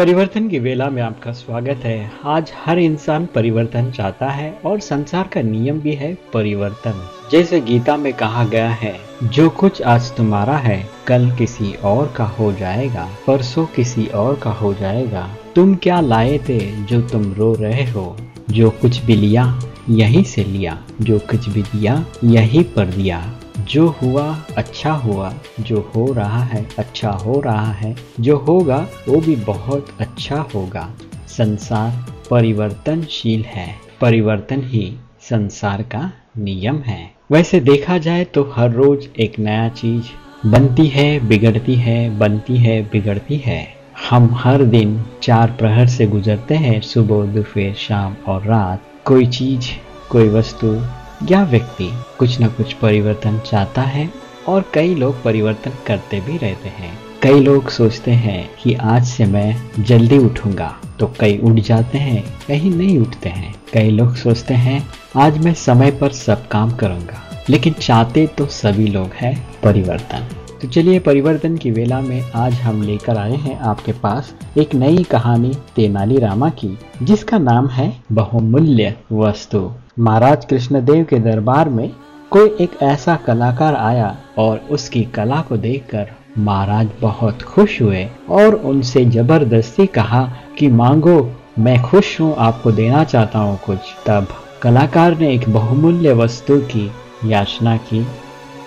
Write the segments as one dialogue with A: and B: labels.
A: परिवर्तन की वेला में आपका स्वागत है। आज हर इंसान परिवर्तन चाहता है और संसार का नियम भी है परिवर्तन। जैसे गीता में कहा गया है, जो कुछ आज तुम्हारा है, कल किसी और का हो जाएगा, परसों किसी और का हो जाएगा। तुम क्या लाए थे जो तुम रो रहे हो? जो कुछ भी लिया, यहीं से लिया, जो कुछ भी दिया, यहीं पर दिया। जो हुआ अच्छा हुआ, जो हो रहा है अच्छा हो रहा है, जो होगा वो भी बहुत अच्छा होगा। संसार परिवर्तनशील है, परिवर्तन ही संसार का नियम है। वैसे देखा जाए तो हर रोज एक नया चीज़ बनती है, बिगड़ती है, बनती है, बिगड़ती है। हम हर दिन चार प्रहर से गुजरते हैं, सुबह, दोपहर, शाम और रात। कोई चीज़, कोई वस्तु या व्यक्ति कुछ न कुछ परिवर्तन चाहता है और कई लोग परिवर्तन करते भी रहते हैं। कई लोग सोचते हैं कि आज से मैं जल्दी उठूँगा तो कई उठ जाते हैं कहीं नहीं उठते हैं। कई लोग सोचते हैं, आज मैं समय पर सब काम करूँगा, लेकिन चाहते तो सभी लोग हैं परिवर्तन। तो चलिए परिवर्तन की वेला में आज हम लेकर आए हैं आपके पास एक नई कहानी तेनाली रामा की, जिसका नाम है बहुमूल्य वस्तु। महाराज कृष्णदेव के दरबार में कोई एक ऐसा कलाकार आया और उसकी कला को देखकर महाराज बहुत खुश हुए और उनसे ज़बरदस्ती कहा कि, मांगो, मैं खुश हूँ, आपको देना चाहता हूँ कुछ। तब कलाकार ने एक बहुमूल्य वस्तु की याचना की।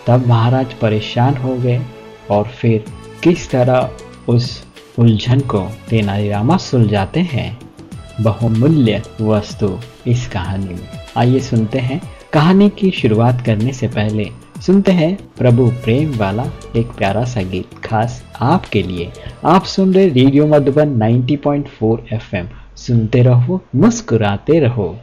A: तब महाराज परेशान हो गए और फिर किस तरह उस उलझन को तेनालीरामा सुलझाते हैं? बहुमूल्य वस्तु इस कहानी में। आइए सुनते हैं। कहानी की शुरुआत करने से पहले सुनते हैं प्रभु प्रेम वाला एक प्यारा सा गीत। खास आपके लिए। आप सुन रहे रेडियो मधुबन 90.4 एफएम। सुनते रहो, मुस्कुराते रहो।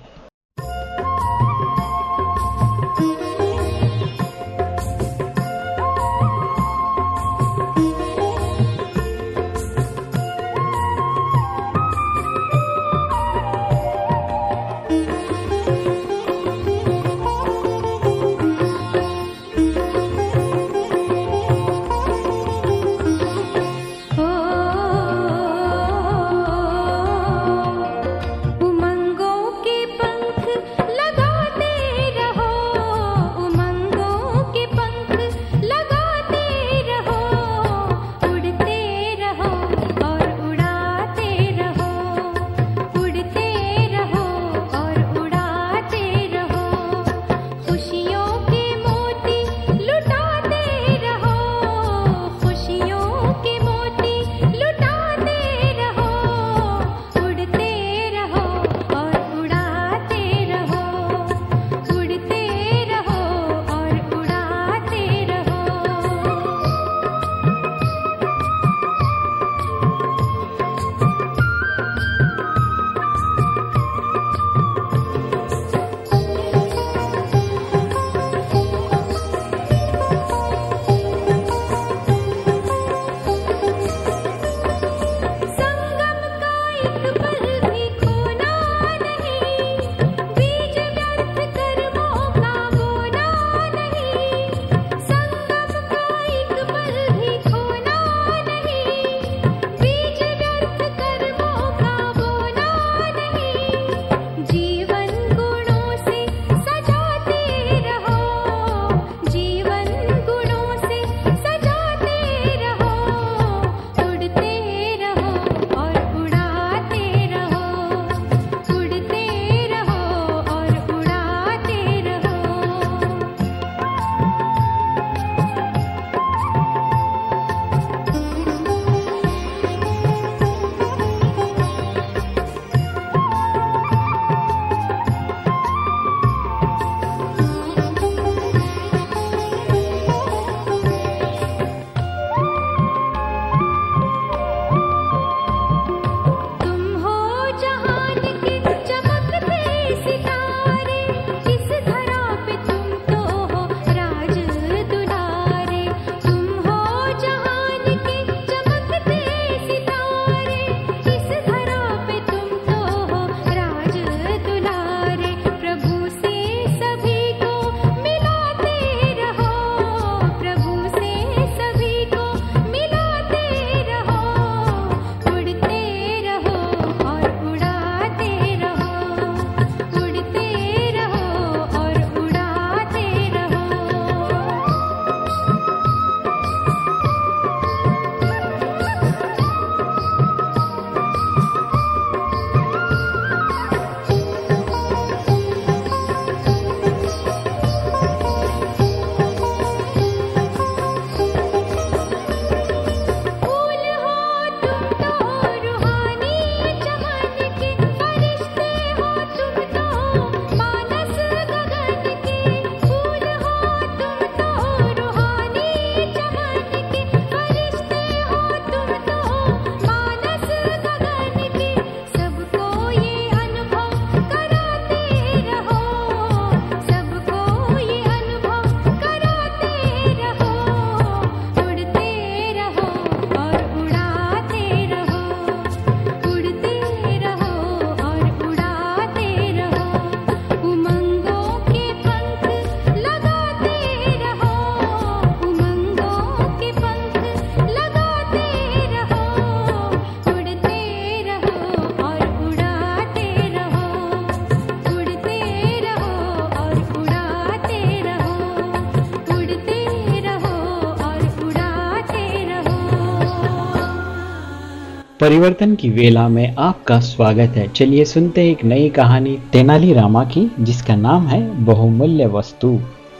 B: परिवर्तन की वेला में आपका स्वागत है। चलिए सुनते एक नई कहानी तेनाली रामा की, जिसका नाम है बहुमूल्य वस्तु।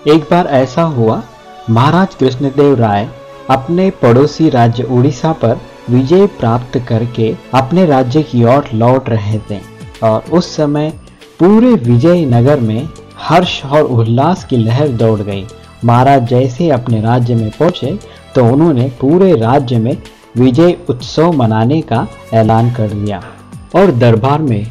B: एक बार ऐसा हुआ, महाराज कृष्णदेव राय अपने पड़ोसी राज्य उड़ीसा पर विजय प्राप्त करके अपने राज्य की ओर लौट रहे थे और उस समय पूरे विजय नगर में हर्ष और उल्लास की लहर दौड़ गई। महाराज जैसे अपने राज्य में पहुँचे तो उन्होंने पूरे राज्य में विजय उत्सव मनाने का ऐलान कर दिया। और दरबार में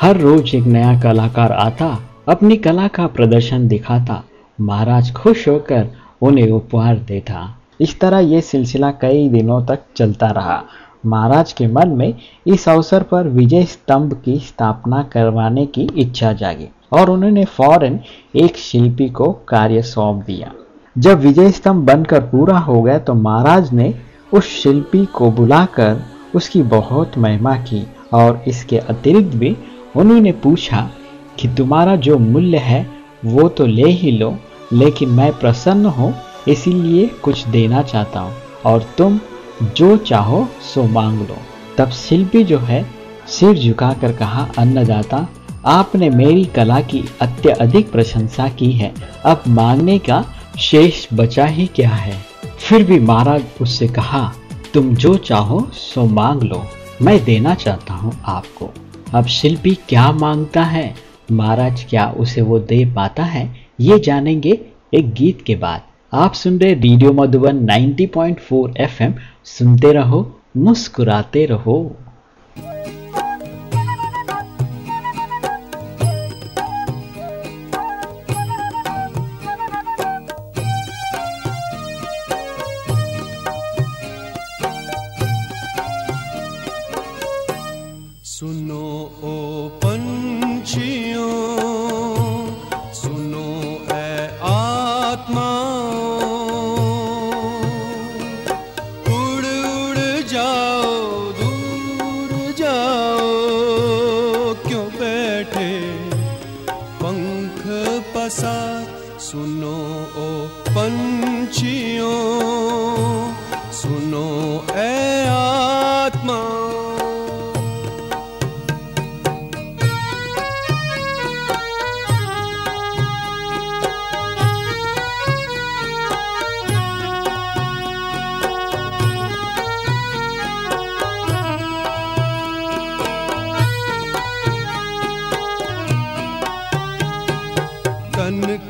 B: हर रोज एक नया कलाकार आता, अपनी कला का प्रदर्शन दिखाता। महाराज खुश होकर उन्हें उपहार देता। इस तरह यह सिलसिला कई दिनों तक चलता रहा। महाराज के मन में इस अवसर पर विजय स्तंभ की स्थापना करवाने की इच्छा जागी और उन्होंने फ़ौरन एक शिल्पी को कार्य सौंप दिया। जब विजय स्तंभ बनकर पूरा हो गया तो महाराज ने उस शिल्पी को बुलाकर उसकी बहुत महिमा की और इसके अतिरिक्त भी उन्होंने पूछा कि तुम्हारा जो मूल्य है, वो तो ले ही लो, लेकिन मैं प्रसन्न हूँ, इसीलिए कुछ देना चाहता हूँ और तुम जो चाहो सो मांग लो। तब शिल्पी जो है, सिर झुकाकर कहा, अन्नदाता, आपने मेरी कला की अत्यधिक प्रशंसा की है। अब मांगने का शेष बचा ही क्या है? फिर भी महाराज उससे कहा, तुम जो चाहो सो मांग लो, मैं देना चाहता हूँ आपको। अब शिल्पी क्या माँगता है? महाराज क्या उसे वो दे पाता है? ये जानेंगे एक गीत के बाद। आप सुन रहे रेडियो मधुबन 90.4 एफएम। सुनते रहो, मुस्कुराते रहो।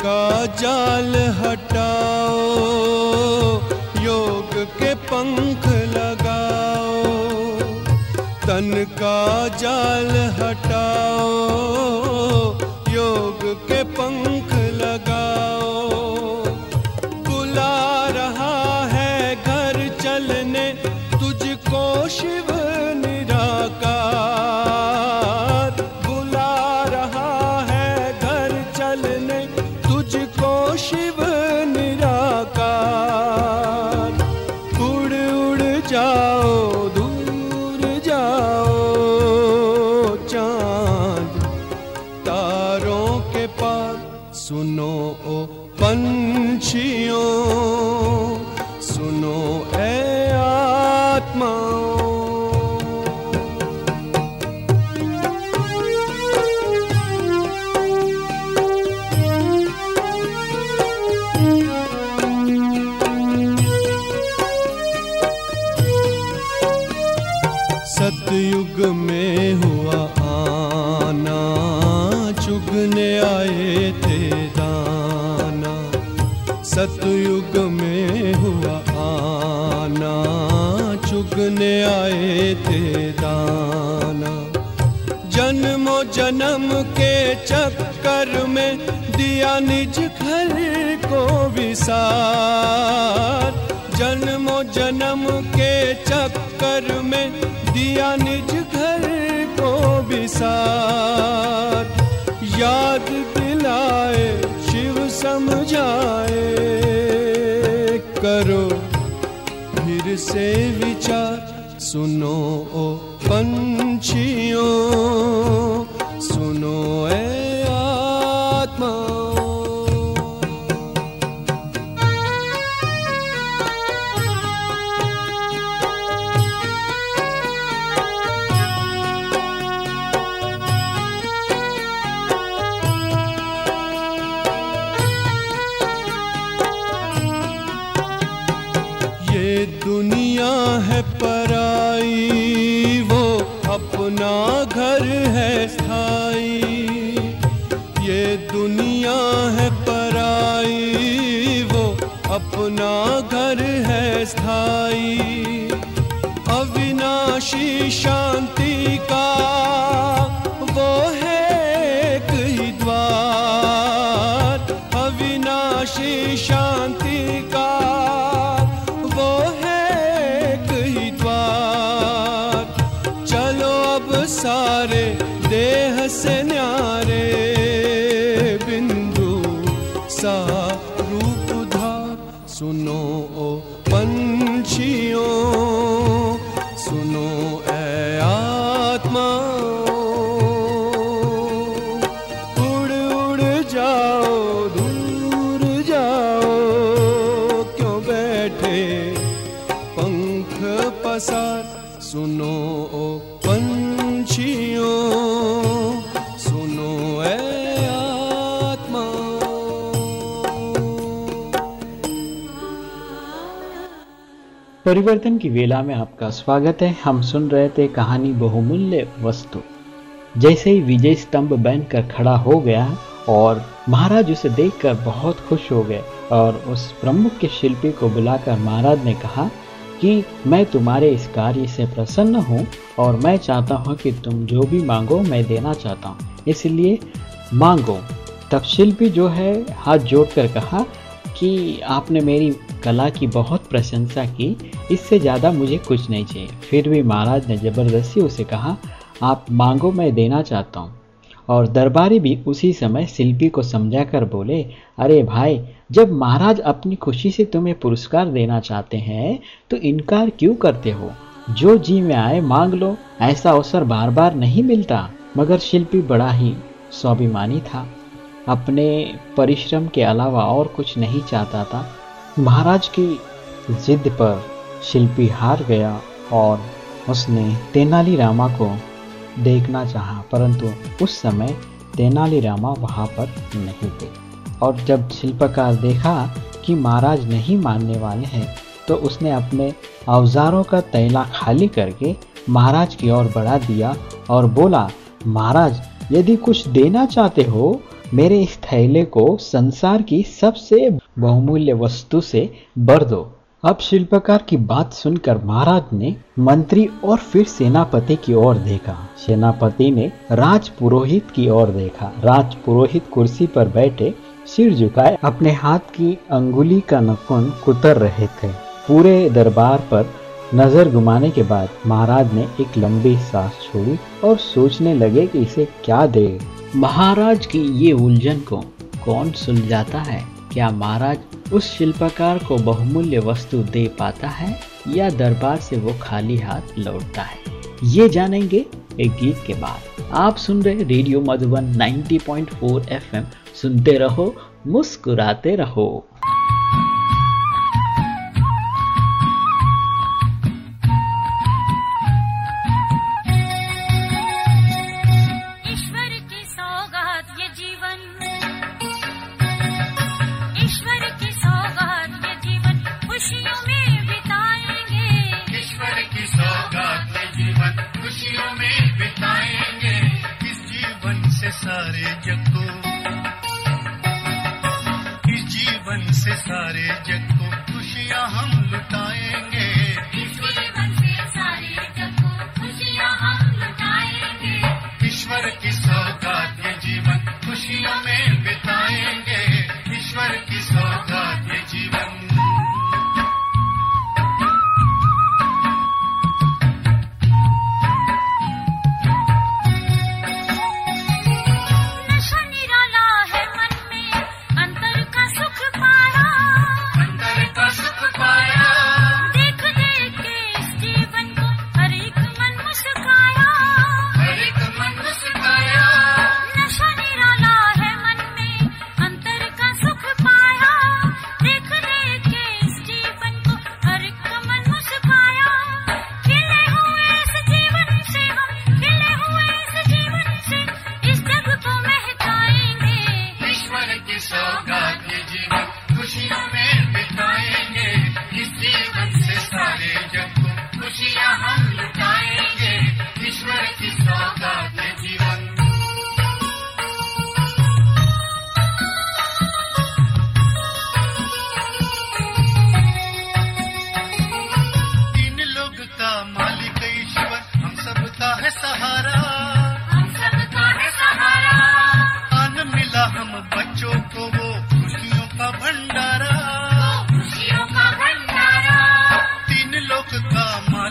B: का जाल हटाओ योग के पंख लगाओ तन का जाल हटाओ योग के पंख सारे देह से न्यारे बिंदु सा
A: परिवर्तन की वेला में आपका स्वागत है। हम सुन रहे थे कहानी बहुमूल्य वस्तु। जैसे ही विजय स्तंभ बनकर खड़ा हो गया और महाराज उसे देखकर बहुत खुश हो गए और उस प्रमुख के शिल्पी को बुलाकर महाराज ने कहा कि मैं तुम्हारे इस कार्य से प्रसन्न हूँ और मैं चाहता हूँ कि तुम जो भी मांगो मैं देना चाहता हूँ। इसलिए मांगो। तब शिल्पी जो है हाथ जोड़कर कहा कि आपने मेरी कला की बहुत प्रशंसा की, इससे ज़्यादा मुझे कुछ नहीं चाहिए। फिर भी महाराज ने ज़बरदस्ती उसे कहा, आप मांगो मैं देना चाहता हूँ। और दरबारी भी उसी समय शिल्पी को समझाकर बोले, अरे भाई, जब महाराज अपनी खुशी से तुम्हें पुरस्कार देना चाहते हैं तो इनकार क्यों करते हो? जो जी में आए मांग लो, ऐसा अवसर बार बार नहीं मिलता। मगर शिल्पी बड़ा ही स्वाभिमानी था। अपने परिश्रम के अलावा और कुछ नहीं चाहता था। महाराज की जिद पर शिल्पी हार गया और उसने तेनालीरामा को देखना चाहा, परंतु उस समय तेनालीरामा वहाँ पर नहीं थे। और जब शिल्पकार देखा कि महाराज नहीं मानने वाले हैं तो उसने अपने औजारों का तैला खाली करके महाराज की ओर बढ़ा दिया और बोला, महाराज, यदि कुछ देना चाहते हो मेरे इस थैले को संसार की सबसे बहुमूल्य वस्तु से भर दो। अब शिल्पकार की बात सुनकर महाराज ने मंत्री और फिर सेनापति की ओर देखा। सेनापति ने राज पुरोहित की ओर देखा। राज पुरोहित कुर्सी पर बैठे सिर झुकाए अपने हाथ की अंगुली का नखून कुतर रहे थे। पूरे दरबार पर नज़र घुमाने के बाद महाराज ने एक लंबी सांस छोड़ी और सोचने लगे कि इसे क्या दे। महाराज की ये उलझन को कौन सुलझाता है? क्या महाराज उस शिल्पकार को बहुमूल्य वस्तु दे पाता है या दरबार से वो खाली हाथ लौटता है? ये जानेंगे एक गीत के बाद। आप सुन रहे रेडियो मधुबन 90.4 एफएम। सुनते रहो, मुस्कुराते रहो।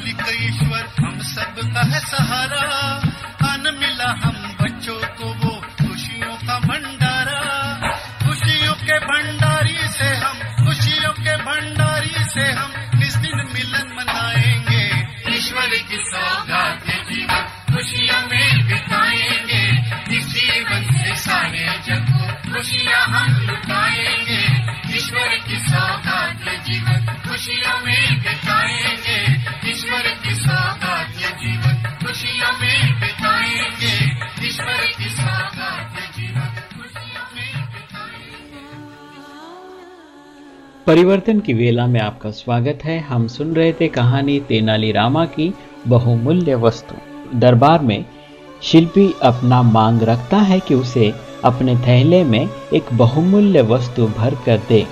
C: मालिक ईश्वर हम सब का है सहारा। अन मिला हम बच्चों को वो खुशियों का भंडारा। खुशियों के भंडारी से हम, खुशियों के भंडारी से हम इस दिन मिलन मनाएँगे? ईश्वर की सौगात जीवन खुशियों में बिताएँगे। इस जीवन से सारे जग को खुशियाँ हम लुटाएँगे। ईश्वर की सौगात जीवन खुशियों में बिताएँगे।
A: परिवर्तन की वेला में आपका स्वागत है। हम सुन रहे थे कहानी तेनाली रामा की बहुमूल्य वस्तु। दरबार में शिल्पी अपना मांग रखता है कि उसे अपने थैले में एक बहुमूल्य वस्तु भर कर दे।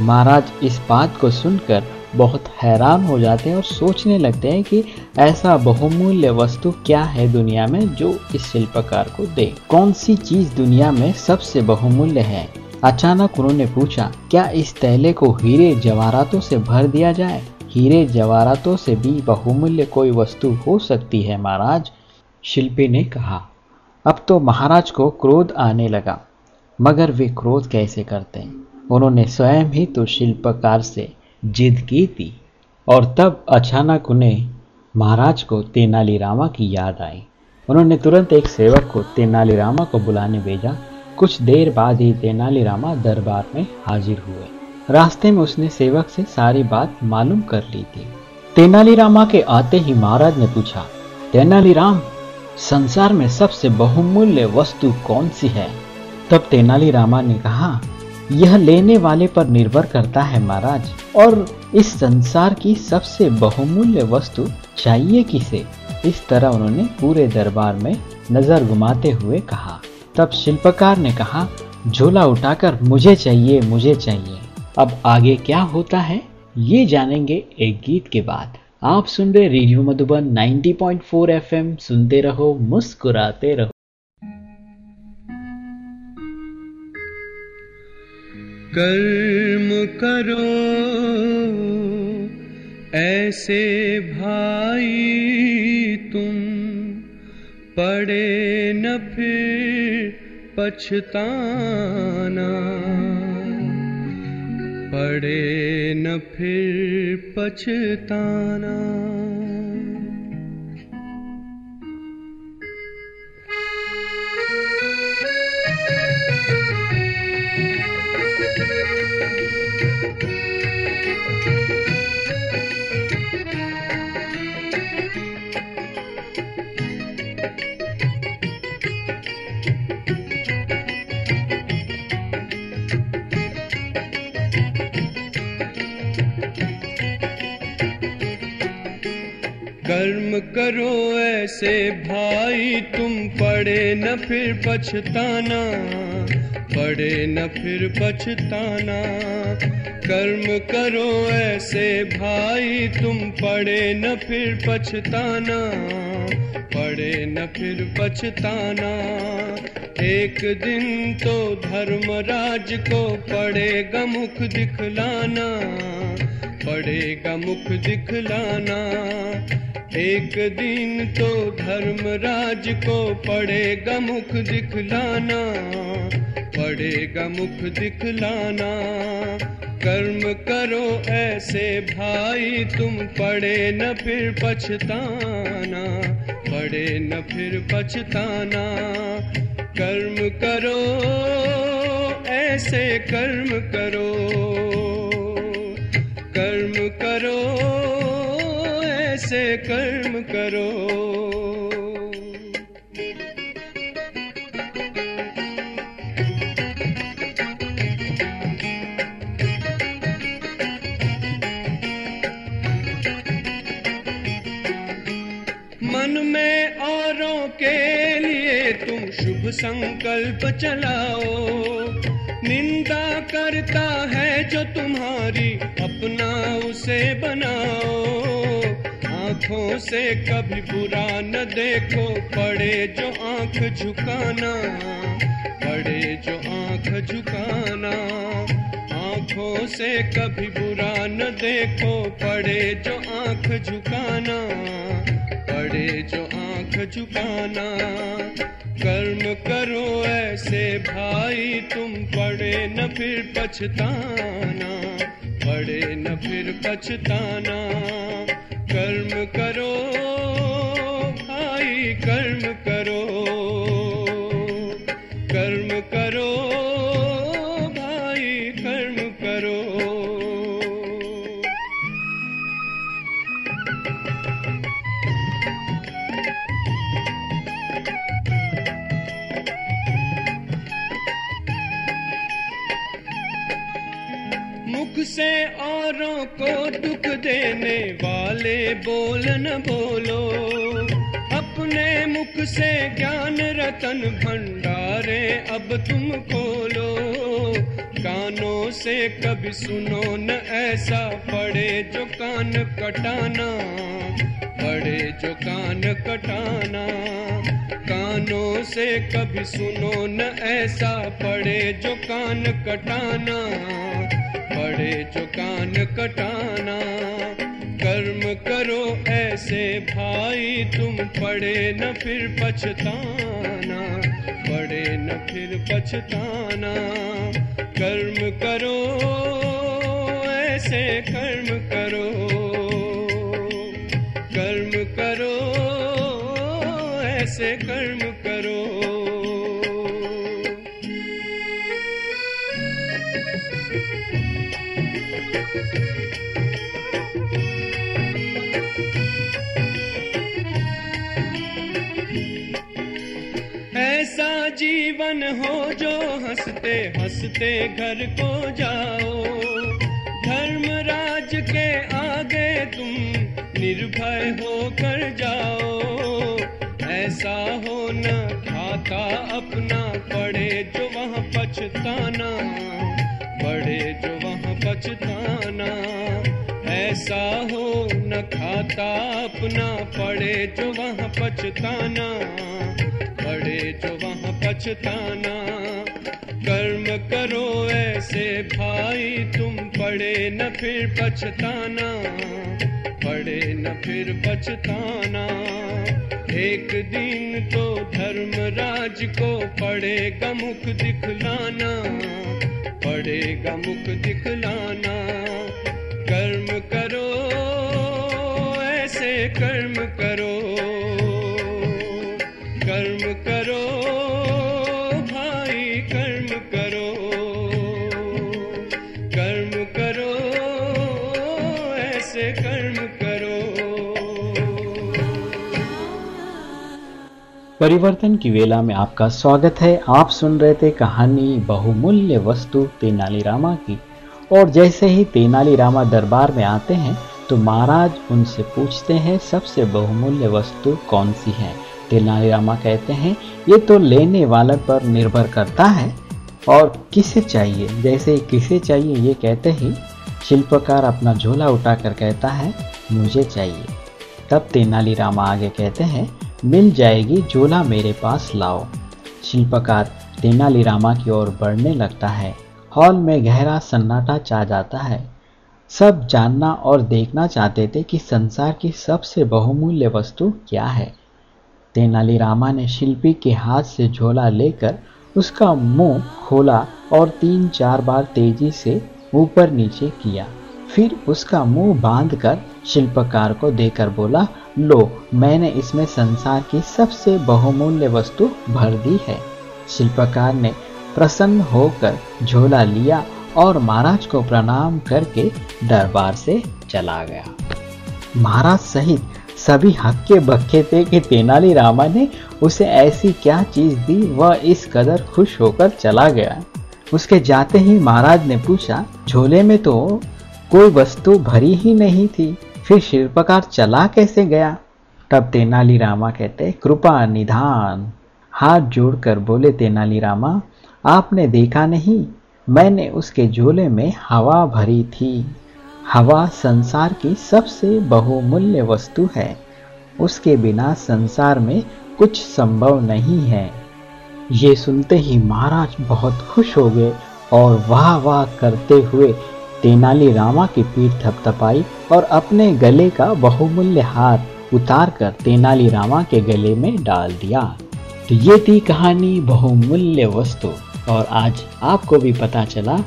A: महाराज इस बात को सुनकर बहुत हैरान हो जाते हैं और सोचने लगते हैं कि ऐसा बहुमूल्य वस्तु क्या है दुनिया में जो इस शिल्पकार को दे। कौन सी चीज़ दुनिया में सबसे बहुमूल्य है? अचानक उन्होंने पूछा, क्या इस तैले को हीरे जवाहरातों से भर दिया जाए? हीरे जवाहरातों से भी बहुमूल्य कोई वस्तु हो सकती है, महाराज? शिल्पी ने कहा, अब तो महाराज को क्रोध आने लगा, मगर वे क्रोध कैसे करते? हैं उन्होंने स्वयं ही तो शिल्पकार से जिद की थी, और तब अचानक उन्हें महाराज को तेनालीरामा की याद आई। उन्होंने तुरंत एक सेवक को तेनालीरामा को बुलाने भेजा कुछ देर बाद ही तेनालीरामा दरबार में हाजिर हुए। रास्ते में उसने सेवक से सारी बात मालूम कर ली थी। तेनालीरामा के आते ही महाराज ने पूछा, तेनालीराम, संसार में सबसे बहुमूल्य वस्तु कौन सी है? तब तेनालीरामा ने कहा, यह लेने वाले पर निर्भर करता है महाराज, और इस संसार की सबसे बहुमूल्य वस्तु चाहिए किसे? इस तरह उन्होंने पूरे दरबार में नज़र घुमाते हुए कहा। तब शिल्पकार ने कहा, झोला उठाकर मुझे चाहिए मुझे चाहिए। अब आगे क्या होता है, ये जानेंगे एक गीत के बाद। आप सुन रहे रेडियो मधुबन 90.4 एफएम, सुनते रहो, मुस्कुराते रहो।
B: कर्म करो, ऐसे भाई तुम। पड़े न फिर पछताना। पड़े न फिर पछताना। कर्म करो ऐसे भाई, तुम पड़े न फिर पछताना पड़े न फिर पछताना। कर्म करो ऐसे भाई, तुम पड़े न फिर पछताना पड़े न फिर पछताना। एक दिन तो धर्मराज को पड़ेगा मुख दिखलाना, पड़ेगा मुख दिखलाना। एक दिन तो धर्मराज को पड़ेगा मुख दिखलाना, पड़ेगा मुख दिखलाना। कर्म करो ऐसे भाई, तुम पड़े न फिर पछताना, पड़े न फिर पछताना। कर्म करो, ऐसे कर्म करो। ऐसे कर्म करो। मन में औरों के लिए तुम शुभ संकल्प चलाओ। निंदा करता है जो तुम्हारी अपना उसे बनाओ। आँखों से कभी बुरा न देखो, पड़े जो आँख झुकाना, पड़े जो आँख झुकाना। आँखों से कभी बुरा न देखो, पड़े जो आँख झुकाना, पड़े जो आँख झुकाना। कर्म करो ऐसे भाई, तुम पड़े न फिर पछताना, पड़े न फिर पछताना। कर्म करो भाई कर्म करो। दुख देने वाले बोल न बोलो। अपने मुख से ज्ञान रतन भंडारे अब तुम खोलो। कानों से कभी सुनो न ऐसा, पड़े जो कान कटाना, पड़े जो कान कटाना। कानों से कभी सुनो न ऐसा, पड़े जो कान कटाना। पड़े जो कान कटाना। कर्म करो ऐसे भाई, तुम पड़े न फिर पछताना। पड़े न फिर पछताना। कर्म करो, ऐसे कर्म करो। कर्म करो, ऐसे कर्म करो। ऐसा जीवन हो जो हँसते हँसते घर को जाओ। धर्मराज के आगे तुम निर्भय होकर जाओ। ऐसा हो न खाता अपना, पड़े जो वहाँ पछताना। पछताना ऐसा हो न खाता, अपना पड़े जो वहाँ पछताना। पड़े जो वहाँ पछताना। कर्म करो ऐसे भाई, तुम पड़े न फिर पछताना। पड़े न फिर पछताना। एक दिन तो धर्मराज को पड़ेगा मुख दिखलाना। पड़ेगा मुख दिखलाना। कर्म करो, ऐसे कर्म करो। कर्म करो, भाई, कर्म करो। कर्म करो, ऐसे कर्म करो।
A: परिवर्तन की वेला में आपका स्वागत है। आप सुन रहे थे कहानी बहुमूल्य वस्तु तेनालीरामा की। और जैसे ही तेनालीरामा दरबार में आते हैं तो महाराज उनसे पूछते हैं, सबसे बहुमूल्य वस्तु कौन सी है? तेनालीरामा कहते हैं, ये तो लेने वाले पर निर्भर करता है। और किसे चाहिए? जैसे किसे चाहिए, ये कहते ही शिल्पकार अपना झोला उठाकर कहता है, मुझे चाहिए। तब तेनालीरामा आगे कहते हैं मिल जाएगी, झोला मेरे पास लाओ। शिल्पकार तेनालीरामा की ओर बढ़ने लगता है। हॉल में गहरा सन्नाटा छा जाता है। सब जानना और देखना चाहते थे कि संसार की सबसे बहुमूल्य वस्तु क्या है। तेनालीरामा ने शिल्पी के हाथ से झोला लेकर उसका मुँह खोला और तीन चार बार तेज़ी से ऊपर नीचे किया। फिर उसका मुँह बांधकर शिल्पकार को देकर बोला, लो, मैंने इसमें संसार की सबसे बहुमूल्य वस्तु भर दी है। शिल्पकार ने प्रसन्न होकर झोला लिया और महाराज को प्रणाम करके दरबार से चला गया। महाराज सहित सभी हक्के बक्के थे कि तेनालीरामा ने उसे ऐसी क्या चीज़ दी, वह इस कदर खुश होकर चला गया। उसके जाते ही महाराज ने पूछा, झोले में तो कोई वस्तु भरी ही नहीं थी। फिर शिल्पकार चला कैसे गया? तब तेनालीरामा कहते, कृपा, निधान। हाथ जोड़कर बोले, तेनालीरामा, आपने देखा नहीं, मैंने उसके झोले में हवा भरी थी।
D: हवा संसार की सबसे बहुमूल्य वस्तु है। उसके बिना संसार में कुछ संभव नहीं है। ये सुनते ही महाराज बहुत खुश हो गए और वाह वाह करते हुए तेनाली रामा की पीठ थपथपाई और अपने गले का बहुमूल्य हार उतार कर तेनाली रामा के गले में डाल दिया। तो ये थी कहानी बहुमूल्य वस्तु और आज आपको भी पता चला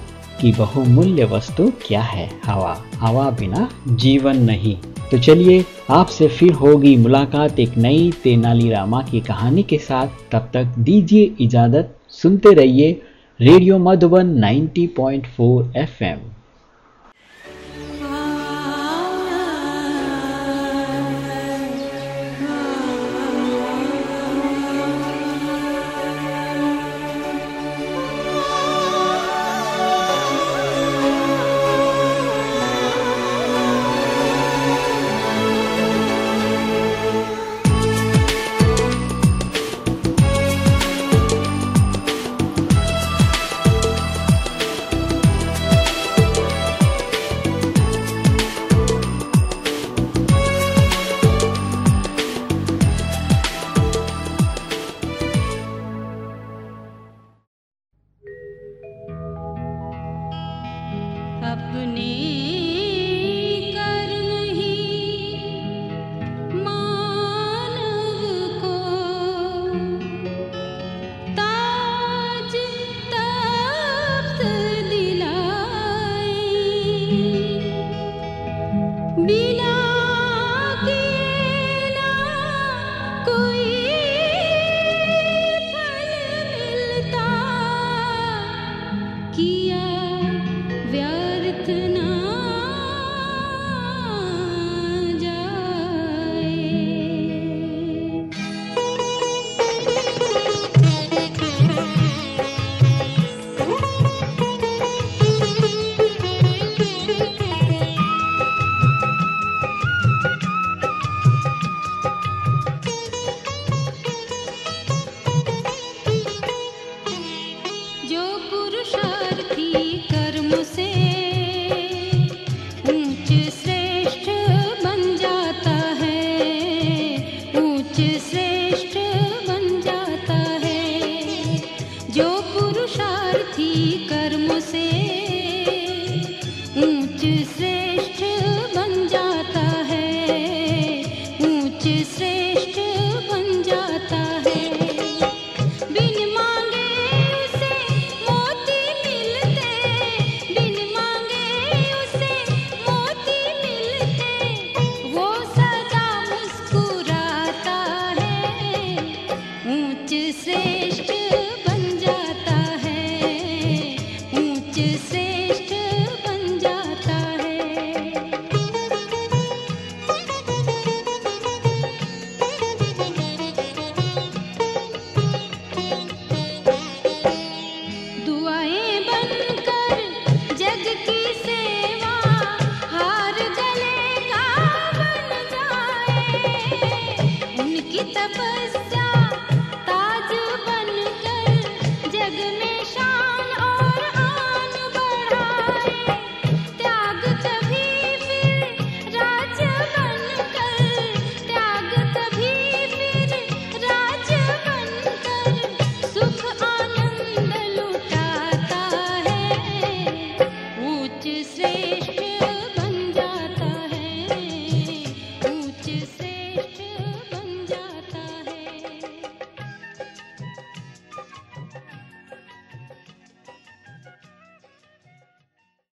D: कि बहुमूल्य वस्तु क्या है। हवा हवा बिना जीवन नहीं। तो चलिए, आपसे फिर होगी मुलाकात एक नई तेनाली रामा की कहानी के साथ। तब तक दीजिए इजाज़त, सुनते रहिए रेडियो मधुबन 90.4 एफएम।